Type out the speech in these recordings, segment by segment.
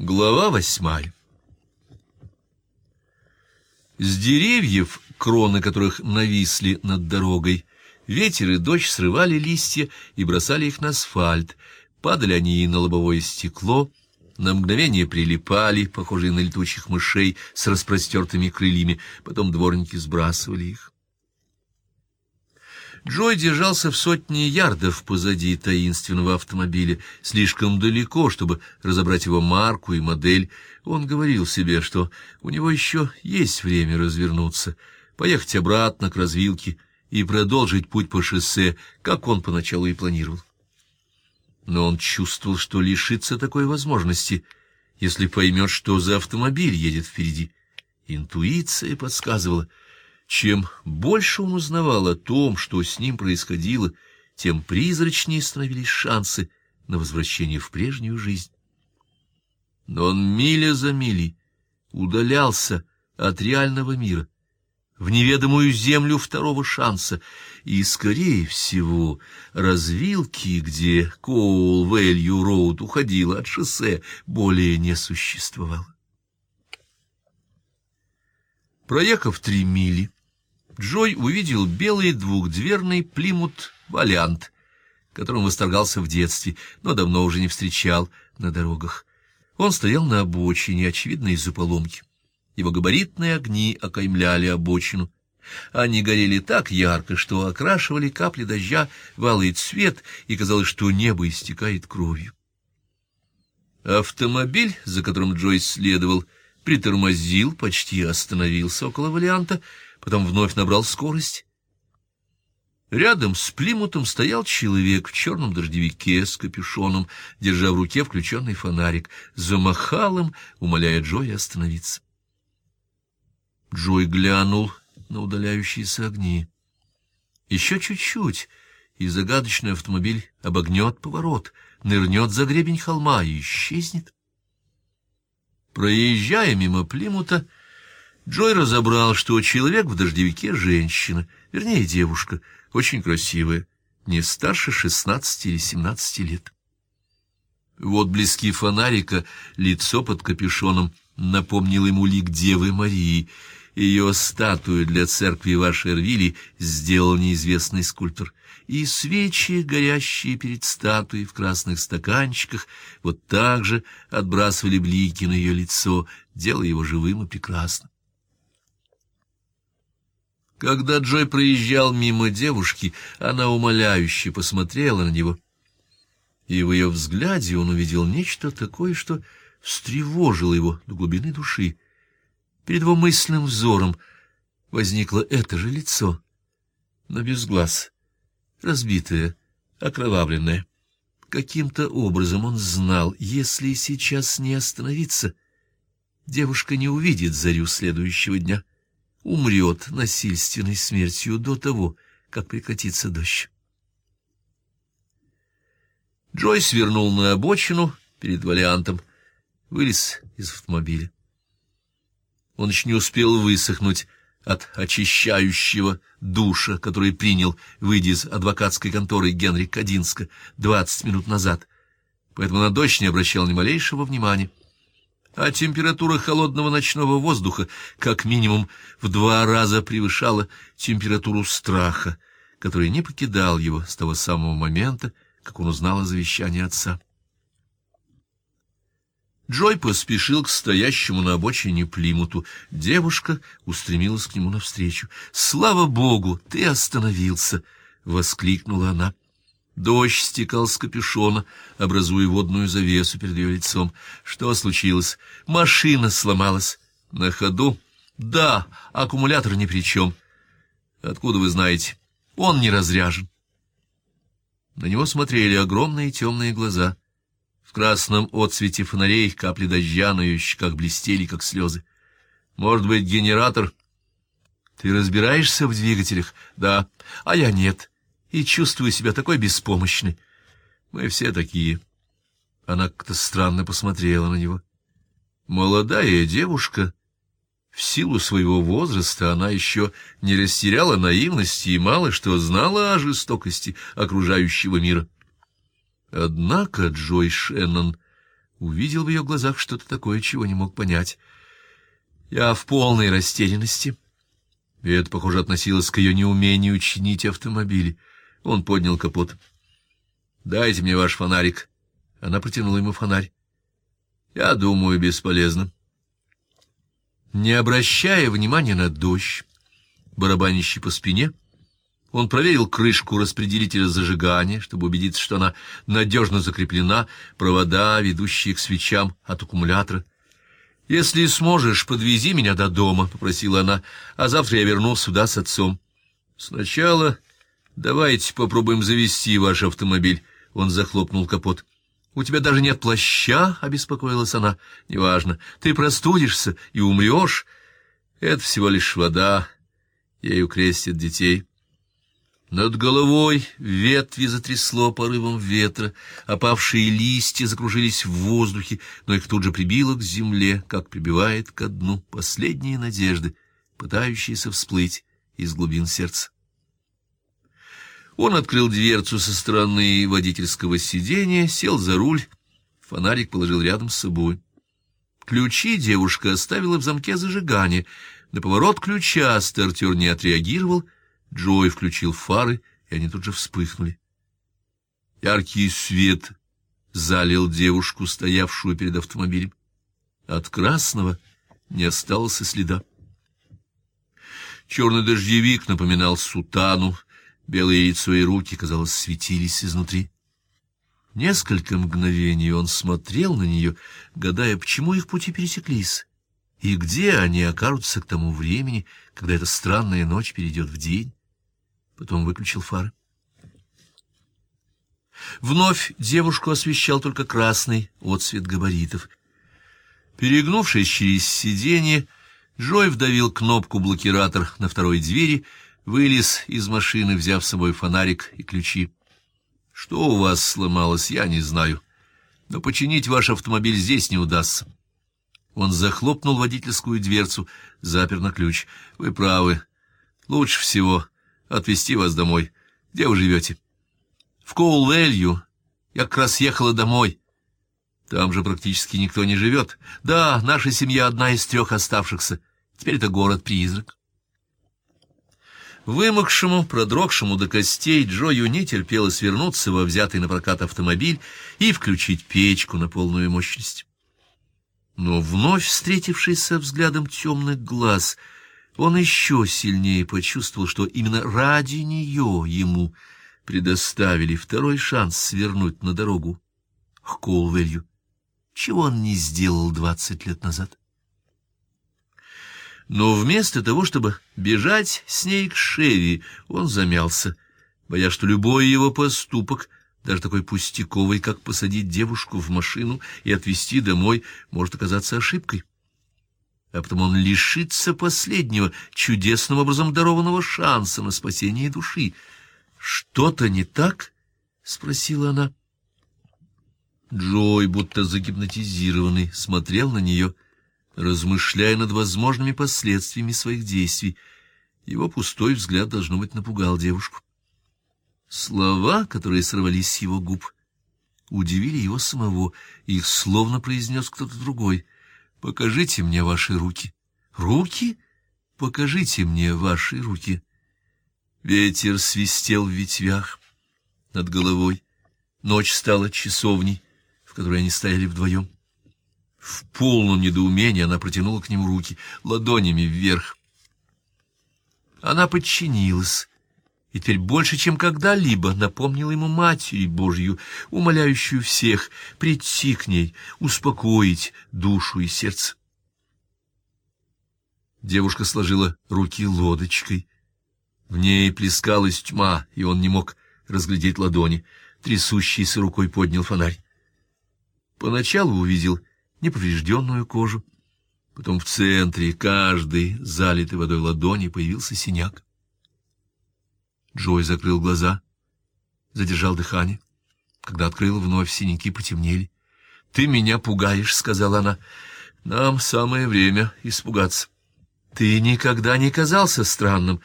Глава восьмая С деревьев, кроны которых нависли над дорогой, ветер и дождь срывали листья и бросали их на асфальт. Падали они и на лобовое стекло, на мгновение прилипали, похожие на летучих мышей с распростертыми крыльями, потом дворники сбрасывали их. Джой держался в сотне ярдов позади таинственного автомобиля, слишком далеко, чтобы разобрать его марку и модель. Он говорил себе, что у него еще есть время развернуться, поехать обратно к развилке и продолжить путь по шоссе, как он поначалу и планировал. Но он чувствовал, что лишится такой возможности, если поймет, что за автомобиль едет впереди. Интуиция подсказывала — чем больше он узнавал о том, что с ним происходило, тем призрачнее становились шансы на возвращение в прежнюю жизнь. Но он миля за милей удалялся от реального мира в неведомую землю второго шанса, и, скорее всего, развилки, где Коул-Вэлью-Роуд уходила от шоссе, более не существовало. Проехав три мили, Джой увидел белый двухдверный плимут «Валиант», которым восторгался в детстве, но давно уже не встречал на дорогах. Он стоял на обочине, очевидно, из-за поломки. Его габаритные огни окаймляли обочину. Они горели так ярко, что окрашивали капли дождя в алый цвет, и казалось, что небо истекает кровью. Автомобиль, за которым Джой следовал, притормозил, почти остановился около варианта, потом вновь набрал скорость. Рядом с Плимутом стоял человек в черном дождевике с капюшоном, держа в руке включенный фонарик, замахал им, умоляя Джоя остановиться. Джой глянул на удаляющиеся огни. Еще чуть-чуть, и загадочный автомобиль обогнет поворот, нырнет за гребень холма и исчезнет. Проезжая мимо Плимута, Джой разобрал, что человек в дождевике — женщина, вернее, девушка, очень красивая, не старше шестнадцати или семнадцати лет. Вот близки фонарика, лицо под капюшоном напомнило ему лик Девы Марии. Ее статую для церкви в Ашервиле сделал неизвестный скульптор. И свечи, горящие перед статуей в красных стаканчиках, вот так же отбрасывали блики на ее лицо, делая его живым и прекрасным. Когда Джой проезжал мимо девушки, она умоляюще посмотрела на него. И в ее взгляде он увидел нечто такое, что встревожило его до глубины души. Перед его мысленным взором возникло это же лицо, но без глаз, разбитое, окровавленное. Каким-то образом он знал, если сейчас не остановиться, девушка не увидит зарю следующего дня умрет насильственной смертью до того, как прекратится дождь. Джой свернул на обочину перед валиантом, вылез из автомобиля. Он еще не успел высохнуть от очищающего душа, который принял, выйдя из адвокатской конторы Генри Кадинска двадцать минут назад, поэтому на дождь не обращал ни малейшего внимания а температура холодного ночного воздуха как минимум в два раза превышала температуру страха, который не покидал его с того самого момента, как он узнал о завещании отца. Джой поспешил к стоящему на обочине Плимуту. Девушка устремилась к нему навстречу. «Слава Богу, ты остановился!» — воскликнула она. Дождь стекал с капюшона, образуя водную завесу перед ее лицом. Что случилось? Машина сломалась. На ходу? Да, аккумулятор ни при чем. Откуда вы знаете? Он не разряжен. На него смотрели огромные темные глаза. В красном отсвете фонарей капли дождя на ее щеках блестели, как слезы. Может быть, генератор? Ты разбираешься в двигателях? Да. А я нет и чувствую себя такой беспомощной. Мы все такие. Она как-то странно посмотрела на него. Молодая девушка, в силу своего возраста, она еще не растеряла наивности и мало что знала о жестокости окружающего мира. Однако Джой Шеннон увидел в ее глазах что-то такое, чего не мог понять. Я в полной растерянности. И это, похоже, относилось к ее неумению чинить автомобили. Он поднял капот. «Дайте мне ваш фонарик». Она протянула ему фонарь. «Я думаю, бесполезно». Не обращая внимания на дождь, барабанящий по спине, он проверил крышку распределителя зажигания, чтобы убедиться, что она надежно закреплена, провода, ведущие к свечам от аккумулятора. «Если сможешь, подвези меня до дома», — попросила она, — «а завтра я вернусь сюда с отцом». «Сначала давайте попробуем завести ваш автомобиль». Он захлопнул капот. «У тебя даже нет плаща?» — обеспокоилась она. «Неважно. Ты простудишься и умрешь. Это всего лишь вода. Ею крестят детей». Над головой ветви затрясло порывом ветра, опавшие листья закружились в воздухе, но их тут же прибило к земле, как прибивает ко дну последние надежды, пытающиеся всплыть из глубин сердца. Он открыл дверцу со стороны водительского сиденья, сел за руль, фонарик положил рядом с собой. Ключи девушка оставила в замке зажигания. На поворот ключа стартер не отреагировал — Джой включил фары, и они тут же вспыхнули. Яркий свет залил девушку, стоявшую перед автомобилем. От красного не осталось и следа. Черный дождевик напоминал сутану, белые лицо и руки, казалось, светились изнутри. Несколько мгновений он смотрел на нее, гадая, почему их пути пересеклись, и где они окажутся к тому времени, когда эта странная ночь перейдет в день потом выключил фары. Вновь девушку освещал только красный отсвет габаритов. Перегнувшись через сиденье, Джой вдавил кнопку блокиратор на второй двери, вылез из машины, взяв с собой фонарик и ключи. Что у вас сломалось, я не знаю, но починить ваш автомобиль здесь не удастся. Он захлопнул водительскую дверцу, запер на ключ. Вы правы. Лучше всего отвезти вас домой. Где вы живете? В Коулвелью. Я как раз ехала домой. Там же практически никто не живет. Да, наша семья одна из трех оставшихся. Теперь это город-призрак. Вымокшему, продрогшему до костей Джою не терпелось вернуться во взятый на прокат автомобиль и включить печку на полную мощность. Но вновь встретившийся взглядом темных глаз — он еще сильнее почувствовал, что именно ради нее ему предоставили второй шанс свернуть на дорогу к Колвелью, чего он не сделал двадцать лет назад. Но вместо того, чтобы бежать с ней к Шеви, он замялся, боясь, что любой его поступок, даже такой пустяковый, как посадить девушку в машину и отвезти домой, может оказаться ошибкой а потом он лишится последнего, чудесным образом дарованного шанса на спасение души. «Что-то не так?» — спросила она. Джой, будто загипнотизированный, смотрел на нее, размышляя над возможными последствиями своих действий. Его пустой взгляд, должно быть, напугал девушку. Слова, которые сорвались с его губ, удивили его самого, их словно произнес кто-то другой — Покажите мне ваши руки. Руки? Покажите мне ваши руки. Ветер свистел в ветвях над головой. Ночь стала часовней, в которой они стояли вдвоем. В полном недоумении она протянула к нему руки, ладонями вверх. Она подчинилась, и теперь больше, чем когда-либо, напомнила ему Матерь Божью, умоляющую всех прийти к ней, успокоить душу и сердце. Девушка сложила руки лодочкой. В ней плескалась тьма, и он не мог разглядеть ладони. Трясущейся рукой поднял фонарь. Поначалу увидел неповрежденную кожу, потом в центре каждой залитой водой ладони появился синяк. Джой закрыл глаза, задержал дыхание. Когда открыл, вновь синяки потемнели. — Ты меня пугаешь, — сказала она. — Нам самое время испугаться. Ты никогда не казался странным.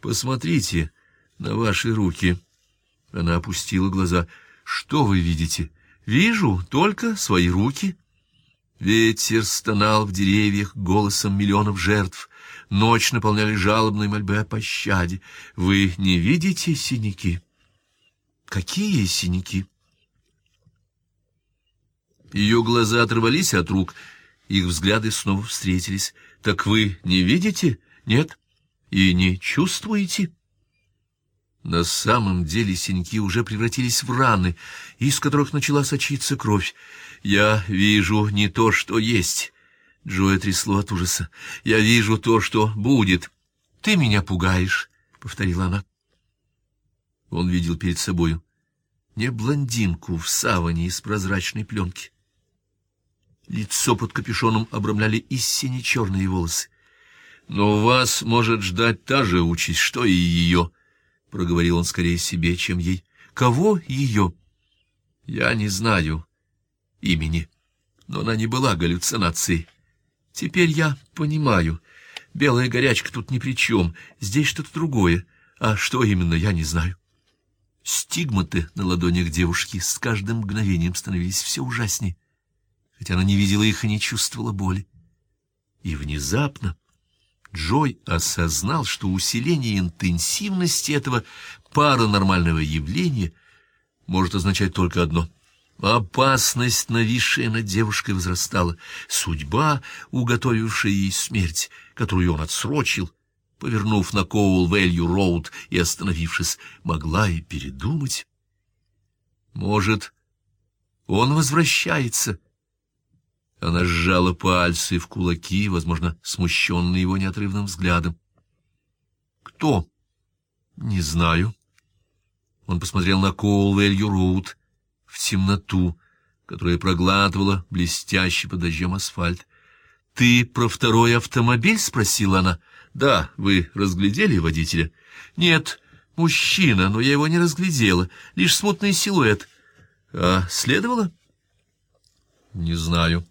Посмотрите на ваши руки. Она опустила глаза. — Что вы видите? Вижу только свои руки. Ветер стонал в деревьях голосом миллионов жертв. Ночь наполняли жалобной мольбы о пощаде. Вы не видите синяки? Какие синяки? Ее глаза оторвались от рук, их взгляды снова встретились. Так вы не видите? Нет? И не чувствуете? На самом деле синяки уже превратились в раны, из которых начала сочиться кровь. Я вижу не то, что есть. Джоя трясло от ужаса. Я вижу то, что будет. Ты меня пугаешь, — повторила она. Он видел перед собою не блондинку в саване из прозрачной пленки. Лицо под капюшоном обрамляли и сине-черные волосы. Но вас может ждать та же участь, что и ее, — проговорил он скорее себе, чем ей. Кого ее? Я не знаю имени, но она не была галлюцинацией. Теперь я понимаю. Белая горячка тут ни при чем, здесь что-то другое. А что именно, я не знаю. Стигматы на ладонях девушки с каждым мгновением становились все ужаснее хотя она не видела их и не чувствовала боли. И внезапно Джой осознал, что усиление интенсивности этого паранормального явления может означать только одно — Опасность, нависшая над девушкой, возрастала. Судьба, уготовившая ей смерть, которую он отсрочил, повернув на Коул-Вэлью-Роуд и остановившись, могла и передумать. Может, он возвращается, она сжала пальцы в кулаки, возможно, смущенные его неотрывным взглядом. «Кто?» «Не знаю». Он посмотрел на Коулвелью Роуд, в темноту, которая проглатывала блестящий под дождем асфальт. «Ты про второй автомобиль?» — спросила она. «Да, вы разглядели водителя?» «Нет, мужчина, но я его не разглядела, лишь смутный силуэт». «А следовало?» «Не знаю».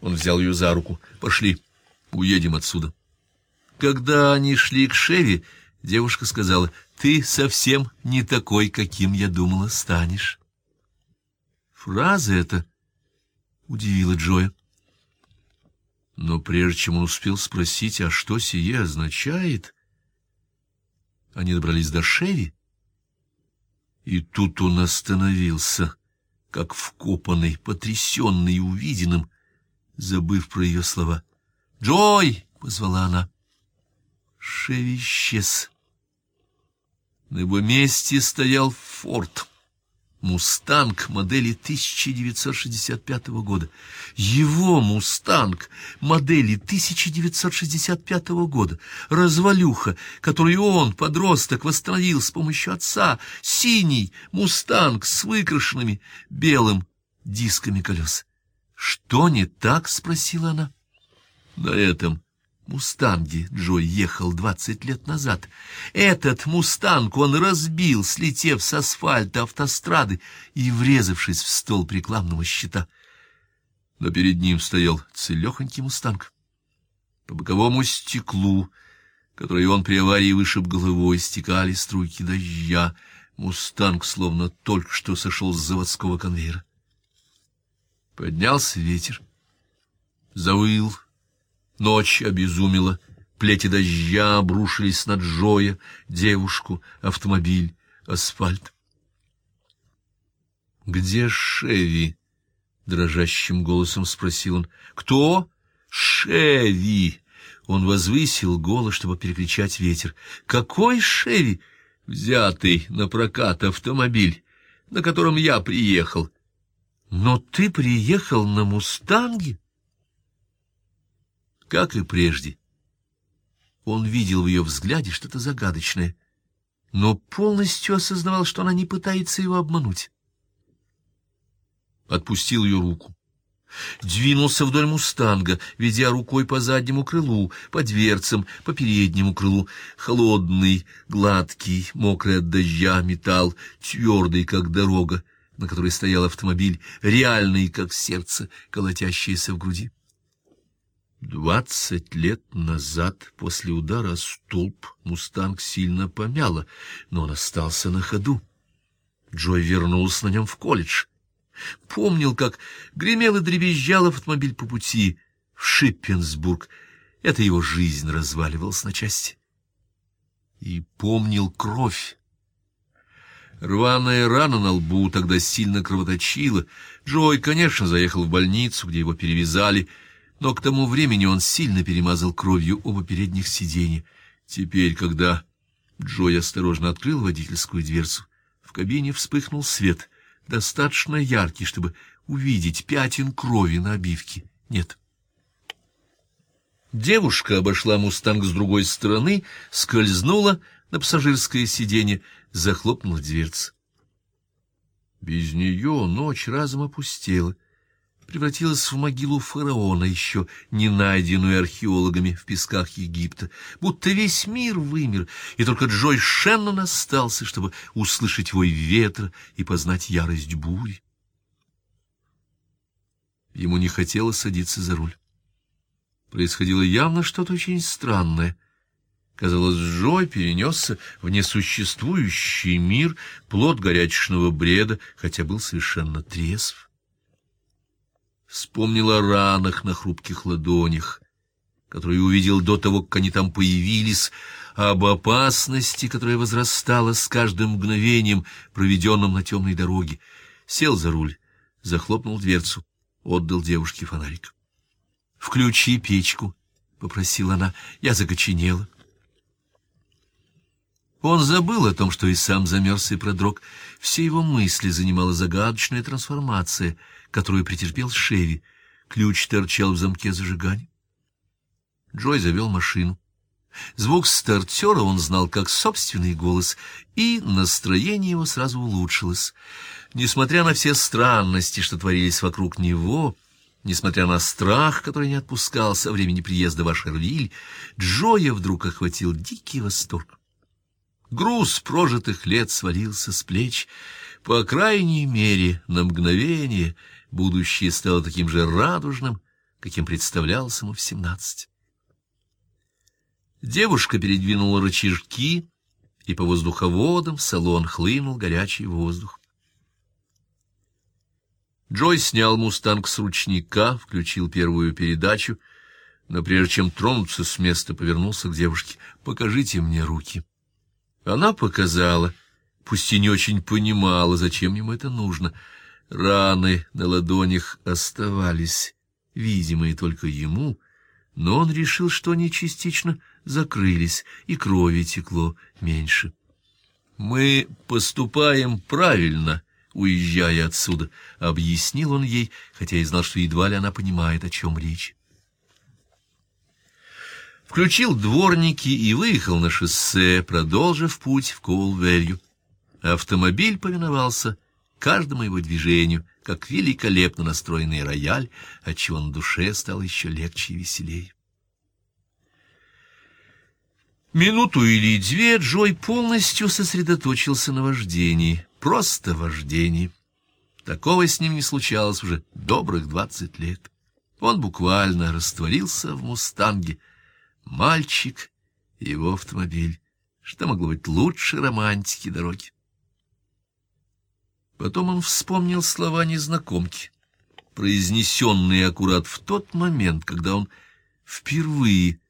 Он взял ее за руку. «Пошли, уедем отсюда». Когда они шли к Шеви, девушка сказала, «Ты совсем не такой, каким я думала станешь». Фраза эта удивила Джоя. Но прежде чем он успел спросить, а что сие означает, они добрались до Шеви, и тут он остановился, как вкопанный, потрясенный увиденным, забыв про ее слова. «Джой!» — позвала она. Шеви исчез. На его месте стоял форд «Мустанг» модели 1965 года. Его «Мустанг» модели 1965 года. Развалюха, которую он, подросток, восстановил с помощью отца. Синий «Мустанг» с выкрашенными белым дисками колес. «Что не так?» — спросила она. На этом «Мустанге» Джой ехал двадцать лет назад. Этот «Мустанг» он разбил, слетев с асфальта автострады и врезавшись в столб рекламного щита. Но перед ним стоял целехонький «Мустанг». По боковому стеклу, которое он при аварии вышиб головой, стекали струйки дождя. «Мустанг» словно только что сошел с заводского конвейера. Поднялся ветер. Завыл. Ночь обезумела. Плети дождя обрушились над Джоя, девушку, автомобиль, асфальт. «Где Шеви?» — дрожащим голосом спросил он. «Кто?» «Шеви!» Он возвысил голос, чтобы перекричать ветер. «Какой Шеви?» «Взятый на прокат автомобиль, на котором я приехал. Но ты приехал на «Мустанге»? Как и прежде, он видел в ее взгляде что-то загадочное, но полностью осознавал, что она не пытается его обмануть. Отпустил ее руку. Двинулся вдоль мустанга, ведя рукой по заднему крылу, по дверцам, по переднему крылу. Холодный, гладкий, мокрый от дождя металл, твердый, как дорога на которой стоял автомобиль, реальный, как сердце, колотящееся в груди. Двадцать лет назад, после удара о столб, «Мустанг» сильно помяло, но он остался на ходу. Джой вернулся на нем в колледж. Помнил, как гремел и дребезжал автомобиль по пути в Шиппенсбург. Это его жизнь разваливалась на части. И помнил кровь. Рваная рана на лбу тогда сильно кровоточила. Джой, конечно, заехал в больницу, где его перевязали, но к тому времени он сильно перемазал кровью оба передних сиденья. Теперь, когда Джой осторожно открыл водительскую дверцу, в кабине вспыхнул свет, достаточно яркий, чтобы увидеть пятен крови на обивке. Нет. Девушка обошла «Мустанг» с другой стороны, скользнула на пассажирское сиденье, захлопнула дверца. Без нее ночь разом опустела, превратилась в могилу фараона, еще не найденную археологами в песках Египта, будто весь мир вымер, и только Джой Шеннон остался, чтобы услышать вой ветра и познать ярость бури. Ему не хотелось садиться за руль. Происходило явно что-то очень странное — Казалось, Джой перенесся в несуществующий мир, плод горячечного бреда, хотя был совершенно трезв. Вспомнил о ранах на хрупких ладонях, которые увидел до того, как они там появились, об опасности, которая возрастала с каждым мгновением, проведенным на темной дороге. Сел за руль, захлопнул дверцу, отдал девушке фонарик. «Включи печку», — попросила она, — «я закоченела». Он забыл о том, что и сам замерз и продрог. Все его мысли занимала загадочная трансформация, которую претерпел Шеви. Ключ торчал в замке зажигания. Джой завел машину. Звук стартера он знал как собственный голос, и настроение его сразу улучшилось. Несмотря на все странности, что творились вокруг него, несмотря на страх, который не отпускал со времени приезда в Ашервиль, Джоя вдруг охватил дикий восторг. Груз прожитых лет свалился с плеч. По крайней мере, на мгновение будущее стало таким же радужным, каким представлялось ему в семнадцать. Девушка передвинула рычажки, и по воздуховодам в салон хлынул горячий воздух. Джой снял «Мустанг» с ручника, включил первую передачу, но прежде чем тронуться с места, повернулся к девушке. «Покажите мне руки». Она показала, пусть и не очень понимала, зачем ему это нужно. Раны на ладонях оставались, видимые только ему, но он решил, что они частично закрылись, и крови текло меньше. «Мы поступаем правильно», уезжая отсюда, — объяснил он ей, хотя и знал, что едва ли она понимает, о чем речь включил дворники и выехал на шоссе, продолжив путь в Коулверью. Автомобиль повиновался каждому его движению, как великолепно настроенный рояль, отчего на душе стало еще легче и веселее. Минуту или две Джой полностью сосредоточился на вождении, просто вождении. Такого с ним не случалось уже добрых двадцать лет. Он буквально растворился в «Мустанге», Мальчик и его автомобиль. Что могло быть лучше романтики дороги? Потом он вспомнил слова незнакомки, произнесенные аккурат в тот момент, когда он впервые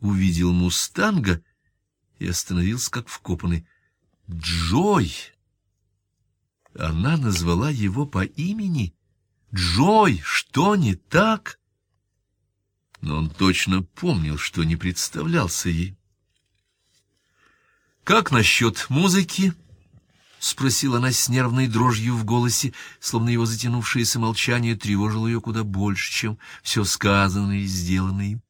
увидел мустанга и остановился как вкопанный. «Джой!» Она назвала его по имени. «Джой, что не так?» но он точно помнил, что не представлялся ей. «Как насчет музыки?» — спросила она с нервной дрожью в голосе, словно его затянувшееся молчание тревожило ее куда больше, чем все сказанное и сделанное им.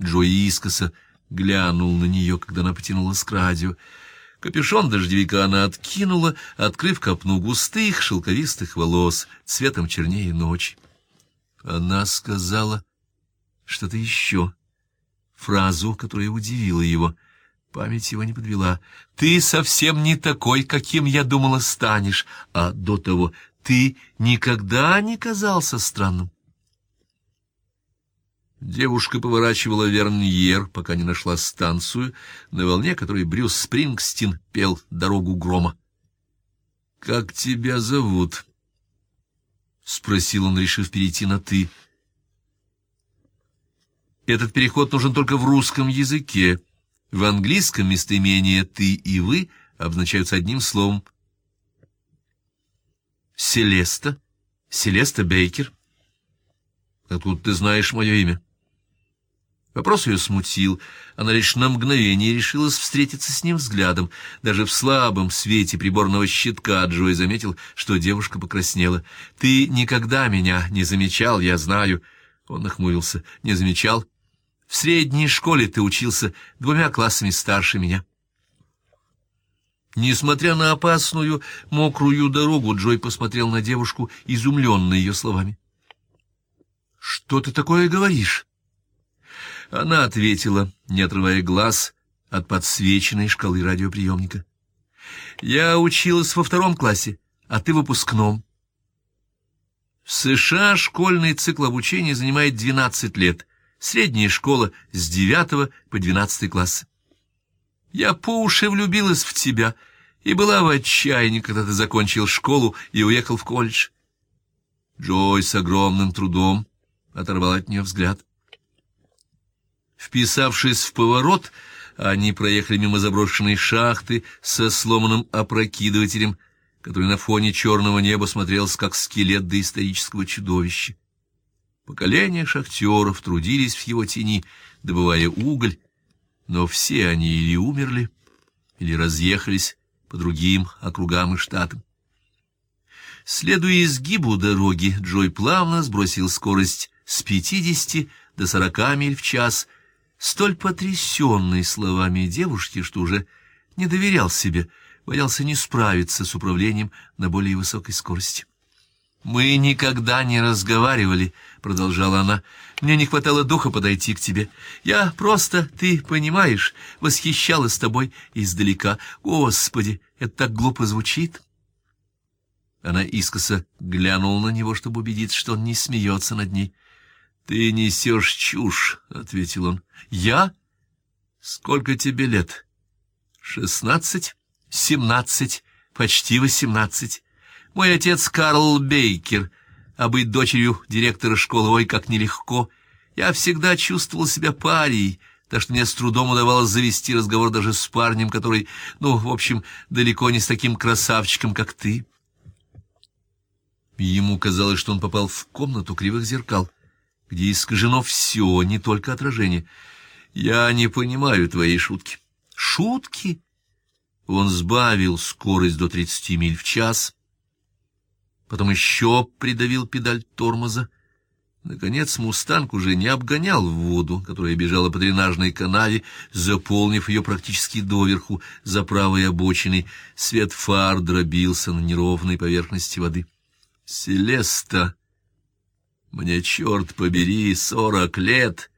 Джои искоса глянул на нее, когда она потянулась к радио. Капюшон дождевика она откинула, открыв копну густых шелковистых волос, цветом чернее ночи. Она сказала что-то еще, фразу, которая удивила его. Память его не подвела. «Ты совсем не такой, каким я думала станешь», а до того «ты никогда не казался странным». Девушка поворачивала Верньер, пока не нашла станцию, на волне которой Брюс Спрингстин пел «Дорогу грома». «Как тебя зовут?» спросил он, решив перейти на «ты». Этот переход нужен только в русском языке. В английском местоимения «ты» и «вы» обозначаются одним словом. Селеста, Селеста Бейкер. Откуда ты знаешь мое имя? Вопрос ее смутил. Она лишь на мгновение решилась встретиться с ним взглядом. Даже в слабом свете приборного щитка Джой заметил, что девушка покраснела. «Ты никогда меня не замечал, я знаю». Он нахмурился. «Не замечал? В средней школе ты учился двумя классами старше меня». Несмотря на опасную, мокрую дорогу, Джой посмотрел на девушку, изумленный ее словами. «Что ты такое говоришь?» Она ответила, не отрывая глаз от подсвеченной шкалы радиоприемника. «Я училась во втором классе, а ты в выпускном». В США школьный цикл обучения занимает 12 лет, средняя школа с 9 по 12 класс. Я по уши влюбилась в тебя и была в отчаянии, когда ты закончил школу и уехал в колледж. Джой с огромным трудом оторвал от нее взгляд. Вписавшись в поворот, они проехали мимо заброшенной шахты со сломанным опрокидывателем, который на фоне черного неба смотрелся как скелет доисторического чудовища. Поколения шахтеров трудились в его тени, добывая уголь, но все они или умерли, или разъехались по другим округам и штатам. Следуя изгибу дороги, Джой плавно сбросил скорость с пятидесяти до сорока миль в час, столь потрясенный словами девушки, что уже не доверял себе, боялся не справиться с управлением на более высокой скорости. «Мы никогда не разговаривали», — продолжала она. «Мне не хватало духа подойти к тебе. Я просто, ты понимаешь, восхищалась тобой издалека. Господи, это так глупо звучит». Она искоса глянула на него, чтобы убедиться, что он не смеется над ней. «Ты несешь чушь», — ответил он. «Я? Сколько тебе лет?» «Шестнадцать? Семнадцать? Почти восемнадцать. Мой отец Карл Бейкер, а быть дочерью директора школы ой как нелегко. Я всегда чувствовал себя парией, так что мне с трудом удавалось завести разговор даже с парнем, который, ну, в общем, далеко не с таким красавчиком, как ты». Ему казалось, что он попал в комнату кривых зеркал где искажено все, не только отражение. Я не понимаю твоей шутки. Шутки? Он сбавил скорость до тридцати миль в час, потом еще придавил педаль тормоза. Наконец «Мустанг» уже не обгонял воду, которая бежала по дренажной канаве, заполнив ее практически доверху за правой обочиной. Свет фар дробился на неровной поверхности воды. «Селеста!» Мне, черт побери, сорок лет.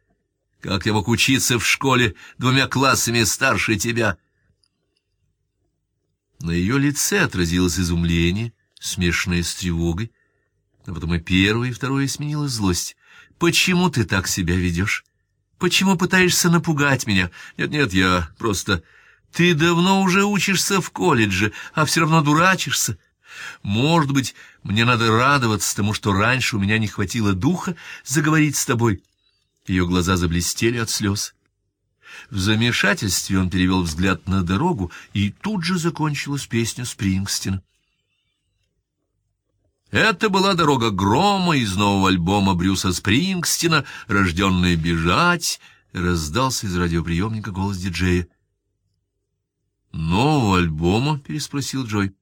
Как я мог учиться в школе двумя классами старше тебя? На ее лице отразилось изумление, смешанное с тревогой, но потом и первое, и второе сменилось злость. «Почему ты так себя ведешь? Почему пытаешься напугать меня? Нет-нет, я просто... Ты давно уже учишься в колледже, а все равно дурачишься. Может быть, мне надо радоваться тому, что раньше у меня не хватило духа заговорить с тобой. Ее глаза заблестели от слез. В замешательстве он перевел взгляд на дорогу, и тут же закончилась песня Спрингстина. Это была дорога грома из нового альбома Брюса Спрингстина «Рожденная бежать», — раздался из радиоприемника голос диджея. «Нового альбома?» — переспросил Джой.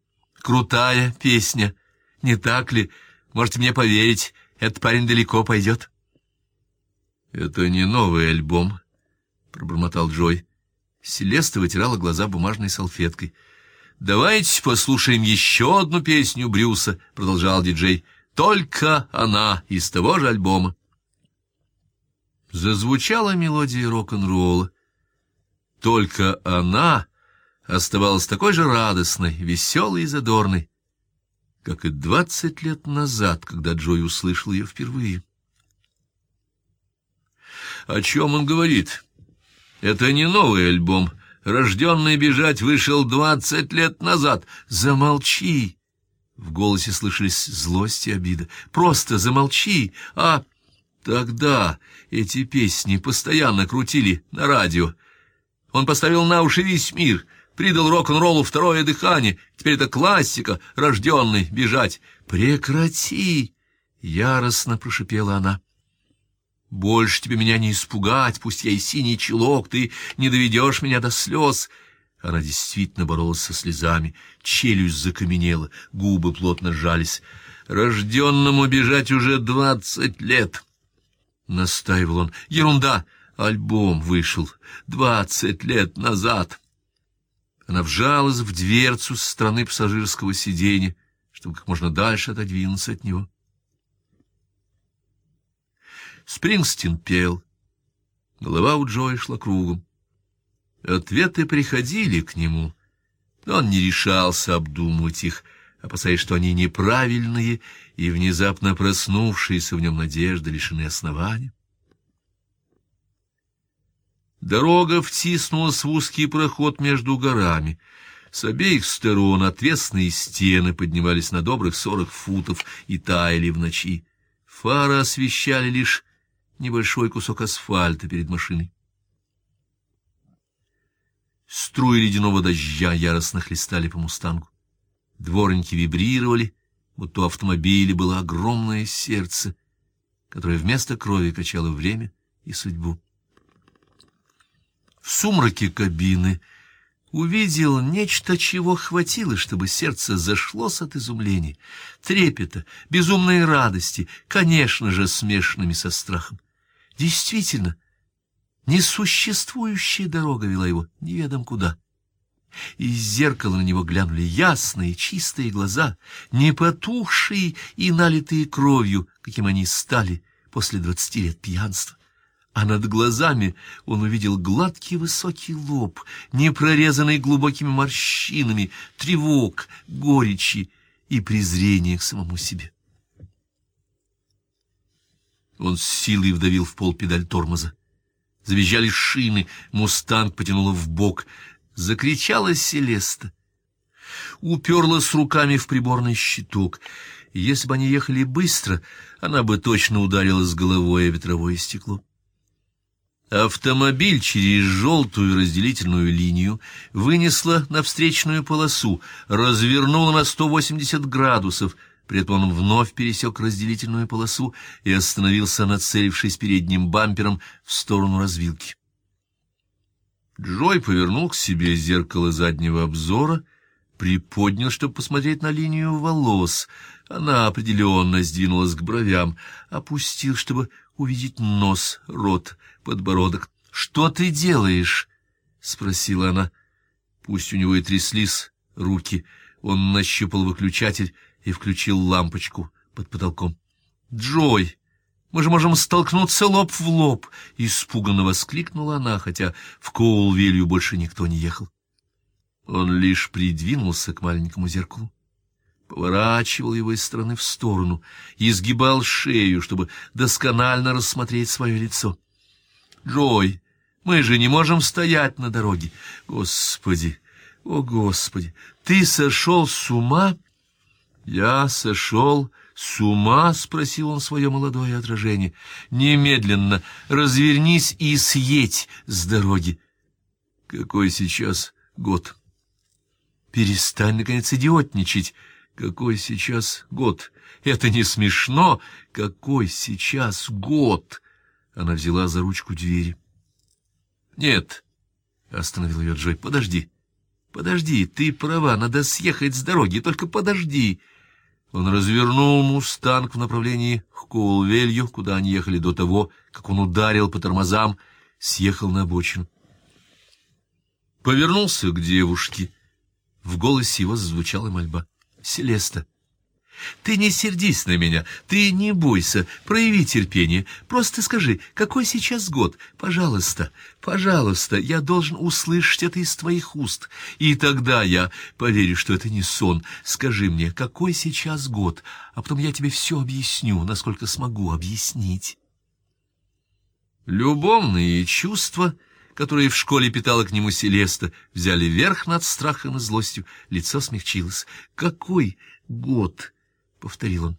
Крутая песня, не так ли? Можете мне поверить, этот парень далеко пойдет. — Это не новый альбом, — пробормотал Джой. Селеста вытирала глаза бумажной салфеткой. — Давайте послушаем еще одну песню Брюса, — продолжал диджей. — Только она из того же альбома. Зазвучала мелодия рок-н-ролла. Только она оставалась такой же радостной, веселой и задорной, как и двадцать лет назад, когда Джой услышал ее впервые. О чем он говорит? Это не новый альбом. «Рожденный бежать» вышел двадцать лет назад. Замолчи! В голосе слышались злость и обида. «Просто замолчи, а...» Тогда эти песни постоянно крутили на радио. Он поставил на уши весь мир, придал рок-н-роллу второе дыхание. Теперь это классика, рожденный бежать. «Прекрати!» — яростно прошипела она. «Больше тебе меня не испугать, пусть я и синий челок, ты не доведешь меня до слез». Она действительно боролась со слезами, челюсть закаменела, губы плотно сжались. «Рожденному бежать уже двадцать лет!» — настаивал он. «Ерунда! Альбом вышел двадцать лет назад!» Она вжалась в дверцу с стороны пассажирского сиденья, чтобы как можно дальше отодвинуться от него. Спрингстин пел. Голова у Джои шла кругом. Ответы приходили к нему, но он не решался обдумывать их, опасаясь, что они неправильные, и внезапно проснувшиеся в нем надежды лишены основания. Дорога втиснулась в узкий проход между горами. С обеих сторон отвесные стены поднимались на добрых сорок футов и таяли в ночи. Фары освещали лишь небольшой кусок асфальта перед машиной. Струи ледяного дождя яростно хлестали по мустангу. Дворники вибрировали, будто у автомобиля было огромное сердце, которое вместо крови качало время и судьбу. В сумраке кабины увидел нечто, чего хватило, чтобы сердце зашлось от изумления, трепета, безумной радости, конечно же, смешанными со страхом. Действительно, несуществующая дорога вела его неведом куда. Из зеркала на него глянули ясные, чистые глаза, не потухшие и налитые кровью, каким они стали после двадцати лет пьянства. А над глазами он увидел гладкий высокий лоб, не прорезанный глубокими морщинами, тревог, горечи и презрения к самому себе. Он с силой вдавил в пол педаль тормоза. Завизжали шины, мустанг потянуло в бок, закричала Селеста. Уперлась руками в приборный щиток. Если бы они ехали быстро, она бы точно ударилась головой о ветровое стекло. Автомобиль через желтую разделительную линию вынесла на встречную полосу, развернула на 180 градусов, при вновь пересек разделительную полосу и остановился, нацелившись передним бампером в сторону развилки. Джой повернул к себе зеркало заднего обзора, приподнял, чтобы посмотреть на линию волос. Она определенно сдвинулась к бровям, опустил, чтобы увидеть нос, рот, подбородок. — Что ты делаешь? — спросила она. Пусть у него и тряслись руки, он нащупал выключатель и включил лампочку под потолком. «Джой, мы же можем столкнуться лоб в лоб!» — испуганно воскликнула она, хотя в Коулвелью больше никто не ехал. Он лишь придвинулся к маленькому зеркалу, поворачивал его из стороны в сторону изгибал шею, чтобы досконально рассмотреть свое лицо. «Джой, мы же не можем стоять на дороге! Господи! О, Господи! Ты сошел с ума?» «Я сошел с ума?» — спросил он свое молодое отражение. «Немедленно развернись и съедь с дороги». «Какой сейчас год?» «Перестань, наконец, идиотничать. Какой сейчас год? Это не смешно. Какой сейчас год?» Она взяла за ручку двери. «Нет», — остановил ее Джой, — «подожди». «Подожди, ты права, надо съехать с дороги, только подожди». Он развернул «Мустанг» в направлении к Коулвелью, куда они ехали до того, как он ударил по тормозам, съехал на обочину. Повернулся к девушке. В голосе его зазвучала мольба. «Селеста, ты не сердись на меня, ты не бойся, прояви терпение. Просто скажи, какой сейчас год? Пожалуйста, пожалуйста, я должен услышать это из твоих уст. И тогда я поверю, что это не сон. Скажи мне, какой сейчас год, а потом я тебе все объясню, насколько смогу объяснить. Любовные чувства которые в школе питала к нему Селеста, взяли верх над страхом и злостью. Лицо смягчилось. «Какой год?» — повторил он.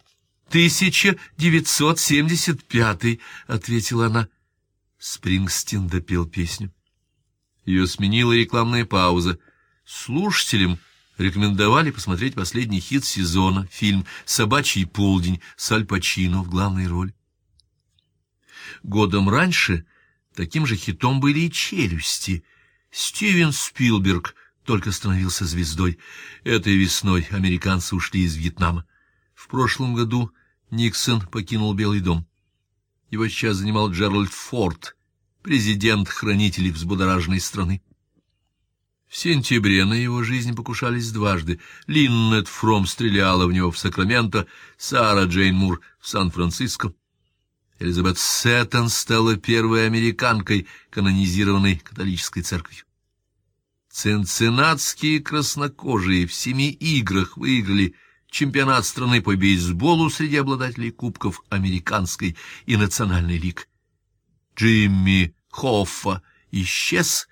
«Тысяча девятьсот семьдесят пятый», — ответила она. Спрингстин допел песню. Ее сменила рекламная пауза. Слушателям рекомендовали посмотреть последний хит сезона, фильм «Собачий полдень» с Аль Пачино в главной роли. Годом раньше таким же хитом были и «Челюсти». Стивен Спилберг только становился звездой. Этой весной американцы ушли из Вьетнама. В прошлом году Никсон покинул Белый дом. Его сейчас занимал Джеральд Форд, президент хранителей взбудораженной страны. В сентябре на его жизнь покушались дважды. Линнет Фром стреляла в него в Сакраменто, Сара Джейн Мур в Сан-Франциско. Элизабет Сеттон стала первой американкой, канонизированной католической церковью. Цинциннатские краснокожие в семи играх выиграли чемпионат страны по бейсболу среди обладателей кубков Американской и Национальной лиг. Джимми Хоффа исчез,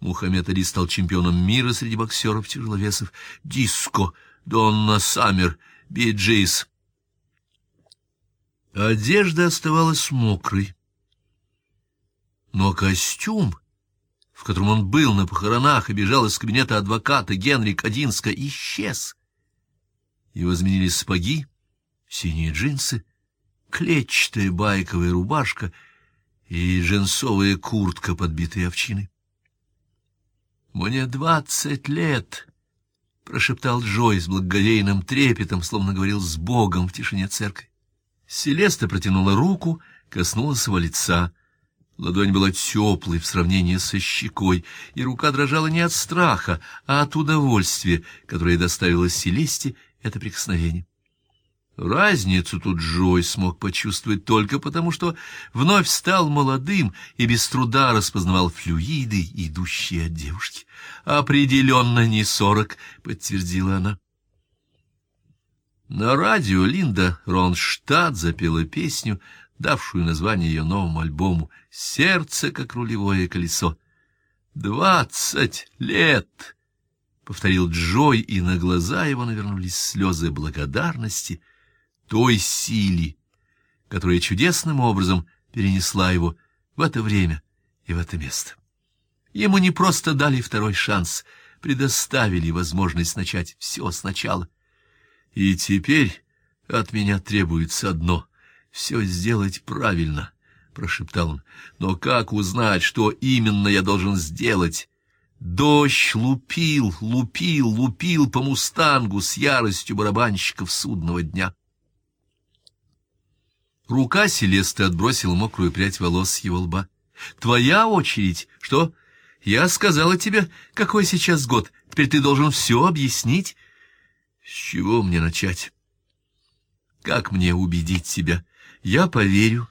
Мухаммед Али стал чемпионом мира среди боксеров-тяжеловесов, Диско, Донна Саммер, Би-Джейс. Одежда оставалась мокрой. Но костюм, в котором он был на похоронах и бежал из кабинета адвоката Генри Кадинска, исчез. Его изменили сапоги, синие джинсы, клетчатая байковая рубашка — и джинсовая куртка, подбитая овчиной. «Мне двадцать лет!» — прошептал Джой с благоговейным трепетом, словно говорил с Богом в тишине церкви. Селеста протянула руку, коснулась его лица. Ладонь была теплой в сравнении со щекой, и рука дрожала не от страха, а от удовольствия, которое доставило Селесте это прикосновение. Разницу тут Джой смог почувствовать только потому, что вновь стал молодым и без труда распознавал флюиды, идущие от девушки. «Определенно не сорок», — подтвердила она. На радио Линда Ронштадт запела песню, давшую название ее новому альбому «Сердце, как рулевое колесо». «Двадцать лет!» — повторил Джой, и на глаза его навернулись слезы благодарности — той силе, которая чудесным образом перенесла его в это время и в это место. Ему не просто дали второй шанс, предоставили возможность начать все сначала. И теперь от меня требуется одно — все сделать правильно, — прошептал он. Но как узнать, что именно я должен сделать? Дождь лупил, лупил, лупил по мустангу с яростью барабанщиков судного дня. Рука Селесты отбросила мокрую прядь волос с его лба. «Твоя очередь? Что? Я сказала тебе, какой сейчас год. Теперь ты должен все объяснить. С чего мне начать? Как мне убедить тебя? Я поверю».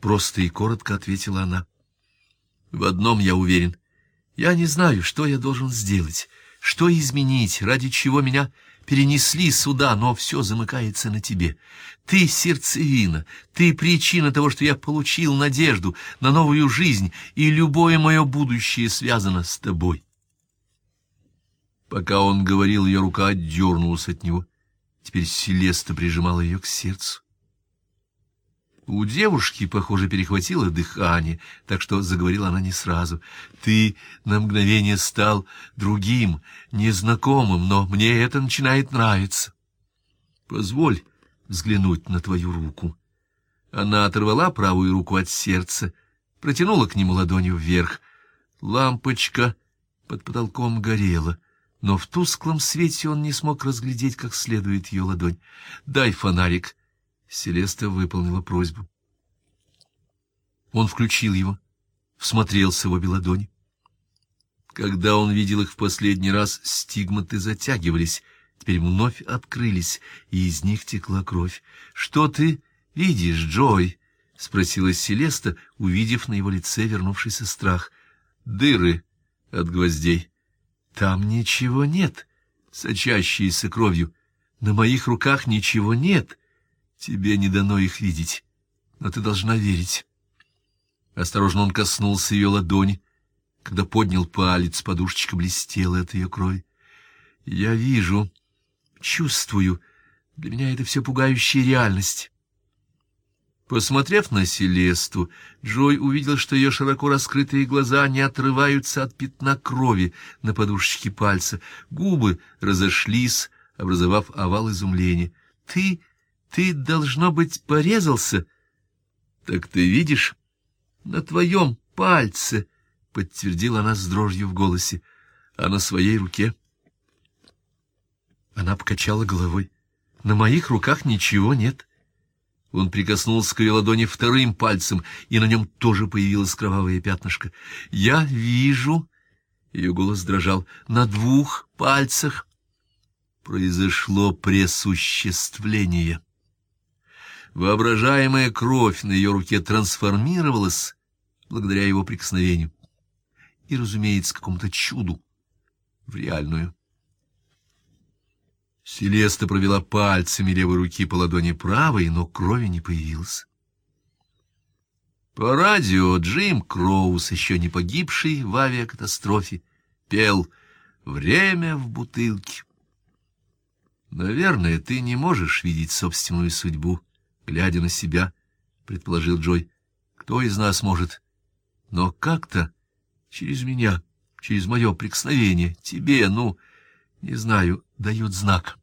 Просто и коротко ответила она. «В одном я уверен. Я не знаю, что я должен сделать, что изменить, ради чего меня перенесли сюда, но все замыкается на тебе. Ты сердцевина, ты причина того, что я получил надежду на новую жизнь, и любое мое будущее связано с тобой. Пока он говорил, ее рука отдернулась от него. Теперь Селеста прижимала ее к сердцу. У девушки, похоже, перехватило дыхание, так что заговорила она не сразу. «Ты на мгновение стал другим, незнакомым, но мне это начинает нравиться. Позволь взглянуть на твою руку». Она оторвала правую руку от сердца, протянула к нему ладонью вверх. Лампочка под потолком горела, но в тусклом свете он не смог разглядеть как следует ее ладонь. «Дай фонарик». Селеста выполнила просьбу. Он включил его, всмотрелся в обе ладони. Когда он видел их в последний раз, стигматы затягивались, теперь вновь открылись, и из них текла кровь. — Что ты видишь, Джой? — спросила Селеста, увидев на его лице вернувшийся страх. — Дыры от гвоздей. — Там ничего нет, сочащиеся кровью. На моих руках ничего нет. Тебе не дано их видеть, но ты должна верить. Осторожно он коснулся ее ладони, Когда поднял палец, подушечка блестела от ее крови. Я вижу, чувствую, для меня это все пугающая реальность. Посмотрев на Селесту, Джой увидел, что ее широко раскрытые глаза не отрываются от пятна крови на подушечке пальца. Губы разошлись, образовав овал изумления. — Ты... ты, должно быть, порезался? — Так ты видишь? На твоем пальце, — подтвердила она с дрожью в голосе, — а на своей руке. Она покачала головой. — На моих руках ничего нет. — он прикоснулся к ее ладони вторым пальцем, и на нем тоже появилось кровавое пятнышко. «Я вижу...» — ее голос дрожал. «На двух пальцах...» Произошло пресуществление. Воображаемая кровь на ее руке трансформировалась благодаря его прикосновению. И, разумеется, какому-то чуду в реальную. Селеста провела пальцами левой руки по ладони правой, но крови не появилось. По радио Джим Кроус, еще не погибший в авиакатастрофе, пел «Время в бутылке». «Наверное, ты не можешь видеть собственную судьбу, глядя на себя», — предположил Джой. «Кто из нас может? Но как-то через меня, через мое прикосновение, тебе, ну...» не знаю, дают знак.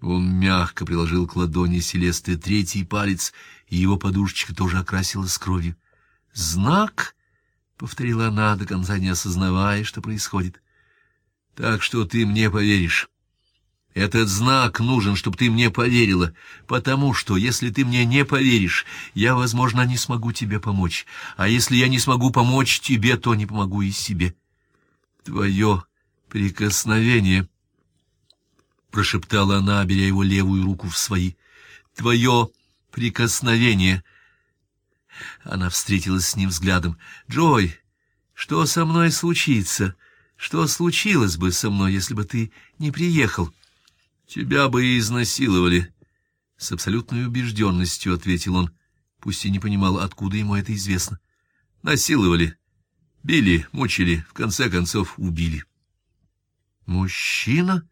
Он мягко приложил к ладони Селесты третий палец, и его подушечка тоже окрасилась кровью. «Знак?» — повторила она, до конца не осознавая, что происходит. «Так что ты мне поверишь. Этот знак нужен, чтобы ты мне поверила, потому что, если ты мне не поверишь, я, возможно, не смогу тебе помочь, а если я не смогу помочь тебе, то не помогу и себе. Твое прикосновение, — прошептала она, беря его левую руку в свои. — Твое прикосновение. Она встретилась с ним взглядом. — Джой, что со мной случится? Что случилось бы со мной, если бы ты не приехал? — Тебя бы изнасиловали. С абсолютной убежденностью ответил он, пусть и не понимал, откуда ему это известно. — Насиловали. Били, мучили, в конце концов убили. — Мужчина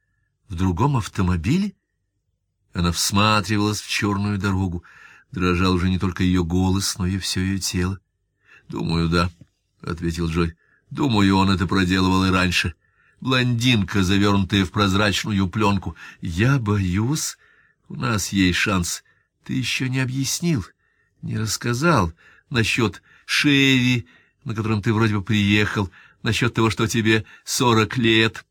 в другом автомобиле? Она всматривалась в черную дорогу. Дрожал уже не только ее голос, но и все ее тело. — Думаю, да, — ответил Джой. — Думаю, он это проделывал и раньше. Блондинка, завернутая в прозрачную пленку. Я боюсь. У нас есть шанс. Ты еще не объяснил, не рассказал насчет Шеви, на котором ты вроде бы приехал, насчет того, что тебе сорок лет. —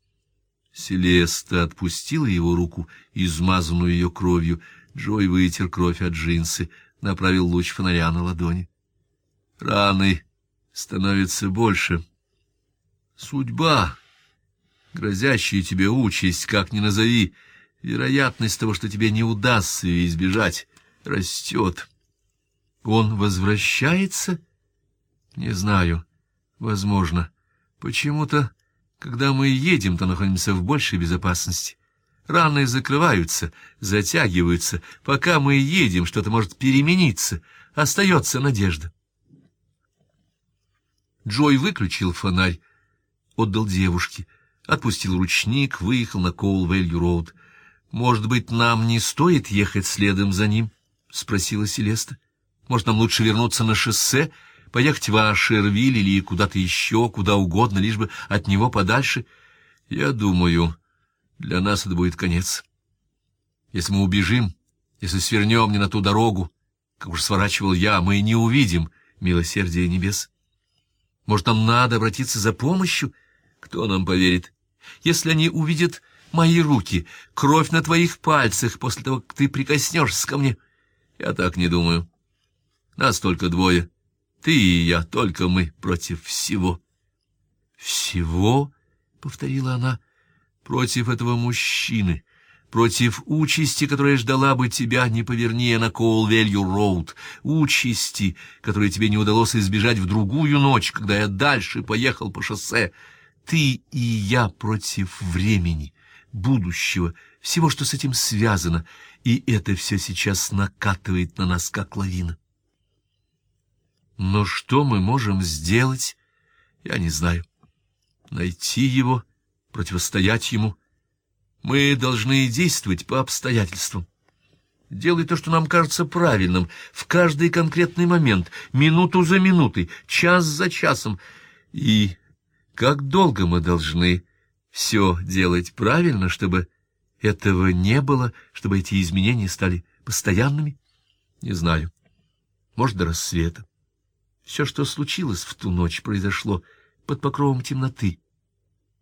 Селеста отпустила его руку, измазанную ее кровью. Джой вытер кровь от джинсы, направил луч фонаря на ладони. Раны становятся больше. Судьба, грозящая тебе участь, как ни назови, вероятность того, что тебе не удастся ее избежать, растет. Он возвращается? Не знаю. Возможно. Почему-то когда мы едем, то находимся в большей безопасности. Раны закрываются, затягиваются. Пока мы едем, что-то может перемениться. Остается надежда. Джой выключил фонарь, отдал девушке, отпустил ручник, выехал на Коул-Вэлью-Роуд. «Может быть, нам не стоит ехать следом за ним?» — спросила Селеста. «Может, нам лучше вернуться на шоссе?» поехать в Ашервиль или куда-то еще, куда угодно, лишь бы от него подальше. Я думаю, для нас это будет конец. Если мы убежим, если свернем не на ту дорогу, как уж сворачивал я, мы не увидим милосердия небес. Может, нам надо обратиться за помощью? Кто нам поверит? Если они увидят мои руки, кровь на твоих пальцах после того, как ты прикоснешься ко мне, я так не думаю. Нас только двое. Ты и я, только мы против всего. Всего, повторила она, против этого мужчины, против участи, которая ждала бы тебя, не поверни на Коул-Велью-Роуд, участи, которой тебе не удалось избежать в другую ночь, когда я дальше поехал по шоссе. Ты и я против времени, будущего, всего, что с этим связано, и это все сейчас накатывает на нас, как лавина. Но что мы можем сделать, Я не знаю. Найти его, противостоять ему. Мы должны действовать по обстоятельствам. Делай то, что нам кажется правильным, в каждый конкретный момент, минуту за минутой, час за часом. И как долго мы должны все делать правильно, чтобы этого не было, чтобы эти изменения стали постоянными? Не знаю. Может, до рассвета. Все, что случилось в ту ночь, произошло под покровом темноты.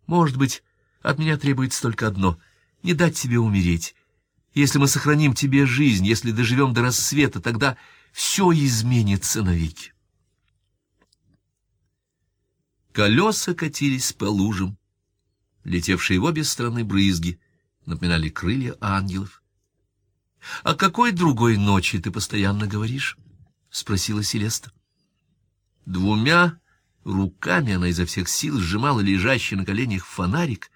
Может быть, от меня требуется только одно — не дать себе умереть. Если мы сохраним тебе жизнь, если доживем до рассвета, тогда все изменится навеки. Колеса катились по лужам. Летевшие в обе стороны брызги напоминали крылья ангелов. — О какой другой ночи ты постоянно говоришь? — спросила Селеста. Двумя руками она изо всех сил сжимала лежащий на коленях фонарик,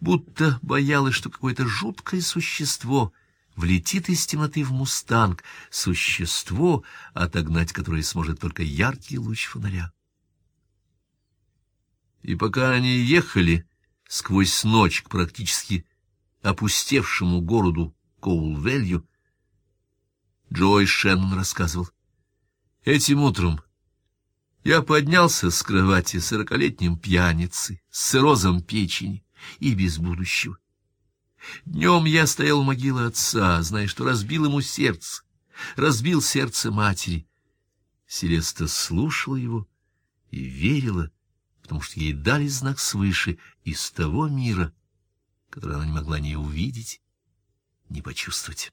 будто боялась, что какое-то жуткое существо влетит из темноты в мустанг, существо, отогнать которое сможет только яркий луч фонаря. И пока они ехали сквозь ночь к практически опустевшему городу Коулвелью, Джой Шеннон рассказывал. Этим утром я поднялся с кровати сорокалетним пьяницей, с циррозом печени и без будущего. Днем я стоял у могилы отца, зная, что разбил ему сердце, разбил сердце матери. Селеста слушала его и верила, потому что ей дали знак свыше из того мира, который она не могла ни увидеть, ни почувствовать.